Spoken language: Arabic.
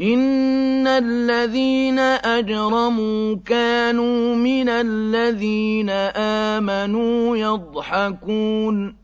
إِنَّ الَّذِينَ أَجْرَمُوا كَانُوا مِنَ الَّذِينَ آمَنُوا يَضْحَكُونَ